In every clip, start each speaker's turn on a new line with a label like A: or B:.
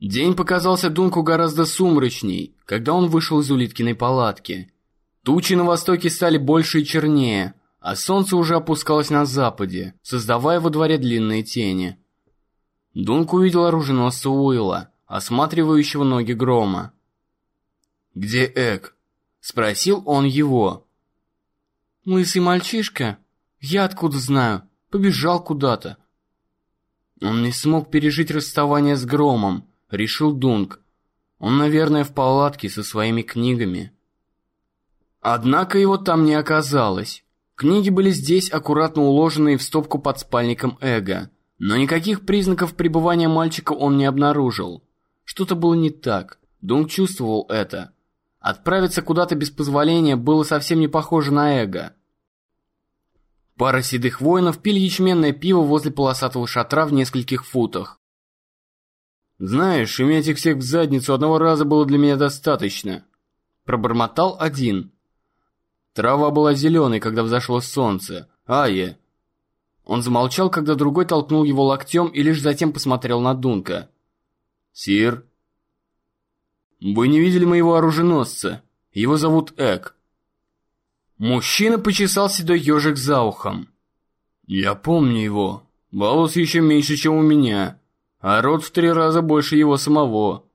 A: День показался Дунку гораздо сумрачней, когда он вышел из улиткиной палатки. Тучи на востоке стали больше и чернее, а солнце уже опускалось на западе, создавая во дворе длинные тени. Дунк увидел оруженосца Уилла, осматривающего ноги грома. «Где Эк?» — спросил он его. «Лысый мальчишка? Я откуда знаю? Побежал куда-то». Он не смог пережить расставание с громом, решил Дунк. Он, наверное, в палатке со своими книгами. Однако его там не оказалось. Книги были здесь аккуратно уложенные в стопку под спальником Эго, но никаких признаков пребывания мальчика он не обнаружил. Что-то было не так. Дунк чувствовал это. Отправиться куда-то без позволения было совсем не похоже на Эго. Пара седых воинов пили ячменное пиво возле полосатого шатра в нескольких футах.
B: «Знаешь, иметь их всех в задницу одного раза было для меня достаточно», — пробормотал один. Трава была зеленой, когда взошло солнце. Ае. Он замолчал, когда другой толкнул его локтем и лишь затем посмотрел на Дунка. «Сир?» «Вы не видели моего оруженосца? Его зовут Эк».
A: Мужчина почесал седой ежик за ухом.
B: «Я помню его. Волос еще меньше, чем у меня а рот в три раза больше его самого.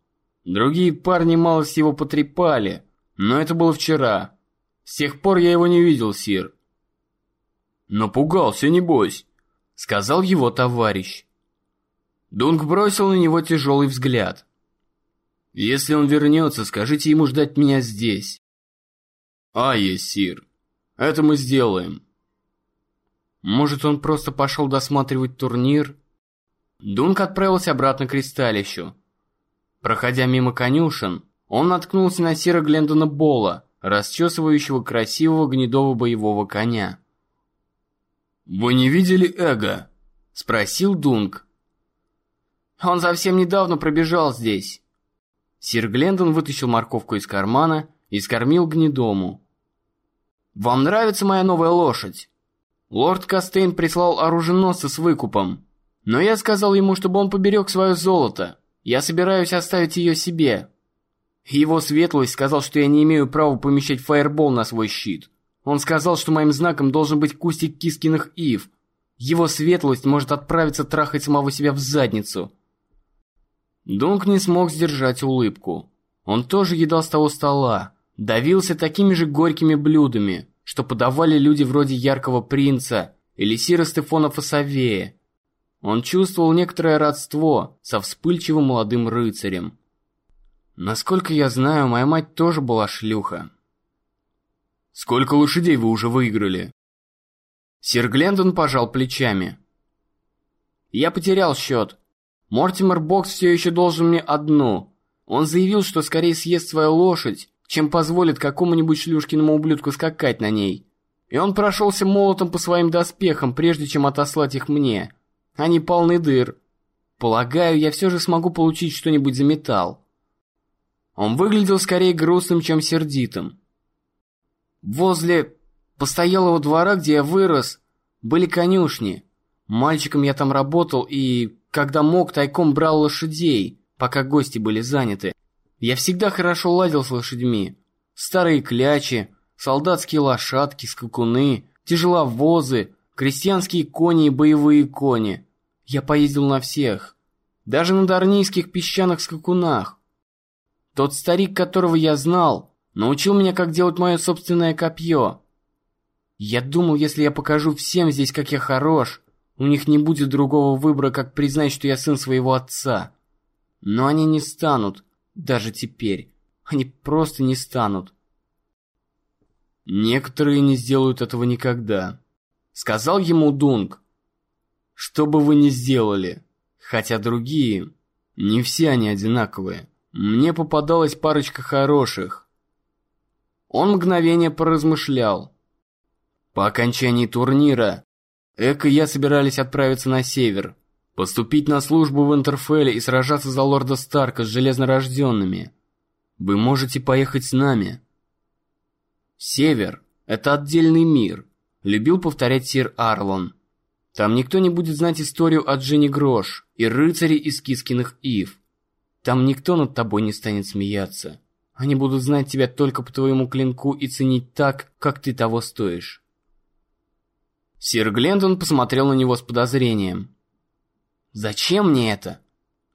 B: Другие парни малость его потрепали, но это было вчера. С тех пор я его не видел, Сир.
A: «Напугался, небось», — сказал его товарищ. Дунк бросил на него тяжелый взгляд. «Если он вернется, скажите ему ждать меня здесь».
B: «А, есть, Сир. Это мы сделаем».
A: Может, он просто пошел досматривать турнир? Дунк отправился обратно к кристалищу. Проходя мимо конюшен, он наткнулся на Сира Глендона Бола, расчесывающего красивого гнедого боевого коня.
B: «Вы не видели Эго?» — спросил Дунк.
A: «Он совсем недавно пробежал здесь». Сир Глендон вытащил морковку из кармана и скормил гнедому. «Вам нравится моя новая лошадь?» Лорд Кастейн прислал оруженосца с выкупом. Но я сказал ему, чтобы он поберег свое золото. Я собираюсь оставить ее себе. Его светлость сказал, что я не имею права помещать фаербол на свой щит. Он сказал, что моим знаком должен быть кустик кискиных ив. Его светлость может отправиться трахать самого себя в задницу. Дунк не смог сдержать улыбку. Он тоже едал с того стола, давился такими же горькими блюдами, что подавали люди вроде Яркого Принца или Сира Стефона Фасавея, он чувствовал некоторое родство со вспыльчивым молодым рыцарем. Насколько я знаю, моя мать тоже была шлюха.
B: Сколько лошадей вы уже выиграли?
A: Сир Глендон пожал плечами. Я потерял счет. Мортимер Бокс все еще должен мне одну. Он заявил, что скорее съест свою лошадь, чем позволит какому-нибудь шлюшкиному ублюдку скакать на ней. И он прошелся молотом по своим доспехам, прежде чем отослать их мне. Они полны дыр. Полагаю, я все же смогу получить что-нибудь за металл. Он выглядел скорее грустным, чем сердитым. Возле постоялого двора, где я вырос, были конюшни. Мальчиком я там работал и, когда мог, тайком брал лошадей, пока гости были заняты. Я всегда хорошо ладил с лошадьми. Старые клячи, солдатские лошадки, скакуны, тяжеловозы, крестьянские кони и боевые кони. Я поездил на всех, даже на дарнийских песчаных скакунах. Тот старик, которого я знал, научил меня, как делать мое собственное копье. Я думал, если я покажу всем здесь, как я хорош, у них не будет другого выбора, как признать, что я сын своего отца. Но они не станут, даже теперь. Они просто не станут.
B: Некоторые не сделают этого никогда. Сказал ему Дунк. Что бы вы ни сделали, хотя другие, не все они одинаковые. Мне попадалась парочка хороших. Он мгновение поразмышлял. По окончании турнира Эк и я собирались отправиться на север, поступить на службу в Интерфеле и сражаться за лорда Старка с железнорожденными. Вы можете поехать с нами. Север — это отдельный мир — любил повторять сир Арлон. Там никто не будет знать историю о Дженни Грош и рыцаре из Кискиных Ив.
A: Там никто над тобой не станет смеяться. Они будут знать тебя только по твоему клинку и ценить так, как ты того стоишь. Сир Глендон посмотрел на него с подозрением. «Зачем мне это?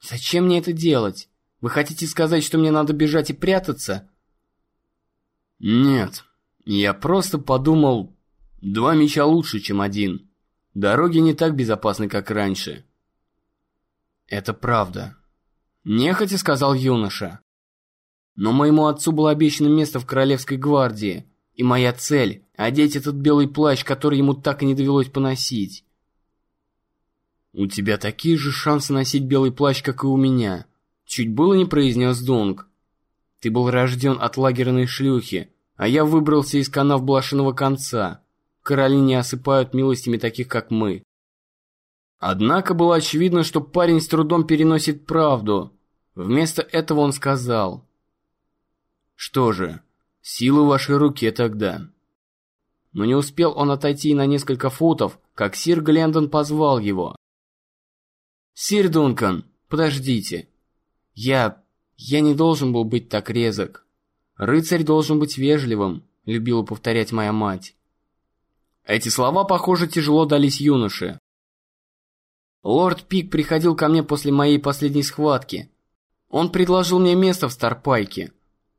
A: Зачем мне это делать? Вы хотите сказать, что мне надо бежать и прятаться?»
B: «Нет, я просто подумал, два меча лучше, чем один. Дороги не так безопасны, как раньше».
A: «Это правда», — нехотя сказал юноша. «Но моему отцу было обещано место в Королевской гвардии, и моя цель — одеть этот белый плащ, который ему так и не довелось поносить». «У тебя такие же шансы носить белый плащ, как и у меня», — чуть было не произнес Дунг. «Ты был рожден от лагерной шлюхи, а я выбрался из канав блошиного конца. Короли не осыпают милостями таких, как мы». Однако было очевидно, что парень с трудом переносит правду. Вместо этого он сказал. «Что же, силы в вашей руке тогда». Но не успел он отойти на несколько футов, как сир Глендон позвал его. «Сир Дункан, подождите. Я... я не должен был быть так резок. Рыцарь должен быть вежливым», — любила повторять моя мать. Эти слова, похоже, тяжело дались юноше. Лорд Пик приходил ко мне после моей последней схватки. Он предложил мне место в Старпайке.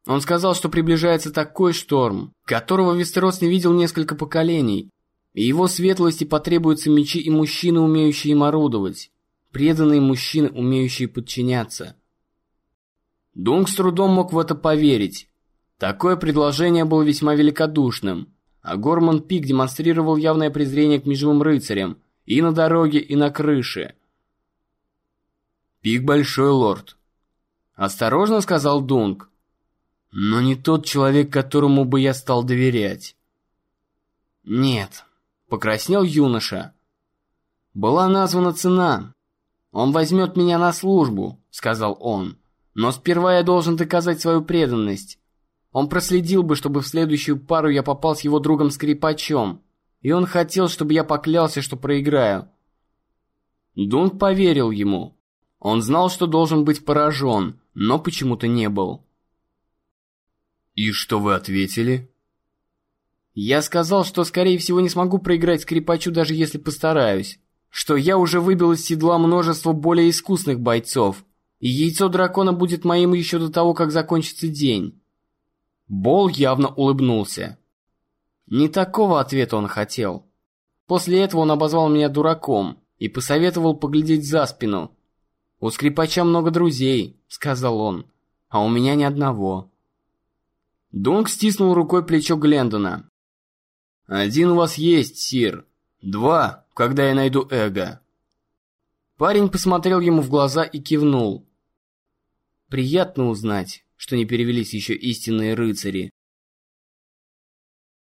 A: Он сказал, что приближается такой шторм, которого Вестерос не видел несколько поколений, и его светлости потребуются мечи и мужчины, умеющие им орудовать, преданные мужчины, умеющие подчиняться. Дунк с трудом мог в это поверить. Такое предложение было весьма великодушным, а Горман Пик демонстрировал явное презрение к межевым рыцарям – и на дороге, и на крыше. «Пик большой, лорд», — осторожно сказал Дунк. «Но не тот человек, которому бы я стал доверять». «Нет», — покраснел юноша. «Была названа цена. Он возьмет меня на службу», — сказал он. «Но сперва я должен доказать свою преданность. Он проследил бы, чтобы в следующую пару я попал с его другом-скрипачом и он хотел, чтобы я поклялся, что проиграю. Дунк поверил ему. Он знал, что должен быть поражен, но почему-то не был.
B: «И что вы ответили?»
A: «Я сказал, что, скорее всего, не смогу проиграть скрипачу, даже если постараюсь. Что я уже выбил из седла множество более искусных бойцов, и яйцо дракона будет моим еще до того, как закончится день». Бол явно улыбнулся. Не такого ответа он хотел. После этого он обозвал меня дураком и посоветовал поглядеть за спину. «У скрипача много друзей», — сказал он, — «а у меня ни одного». Дунк стиснул рукой плечо Глендона. «Один у вас есть, Сир. Два, когда я найду Эго». Парень посмотрел ему в глаза и кивнул. «Приятно узнать, что не перевелись еще истинные рыцари»,